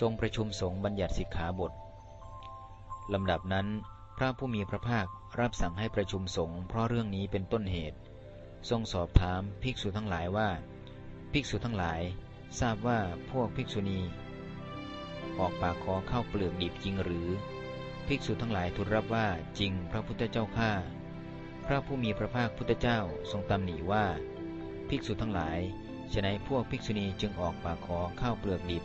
ทรงประชุมสงฆ์บัญญัติสิกขาบทลำดับนั้น พระผู้มีพระภาครับสั่งให้ประชุมสงฆ์เพราะเรื่องนี้เป็นต้นเหตุ ทรงสอบถามภิกษุทั้งหลายว่า ภิกษุทั้งหลาย ทราบว่าพวกภิกษุณี ออกปากขอเข้าเปลือกดิบจริงหรือ ภิกษุทั้งหลายทูลรับว่าจริงพระพุทธเจ้าข้าพระผู้มีพระภาคพุทธเจ้าทรงตำหนิว่า ภิกษุทั้งหลายฉนัยพวกภิกษุณีจึงออกปากขอเข้าเปลือกดิบ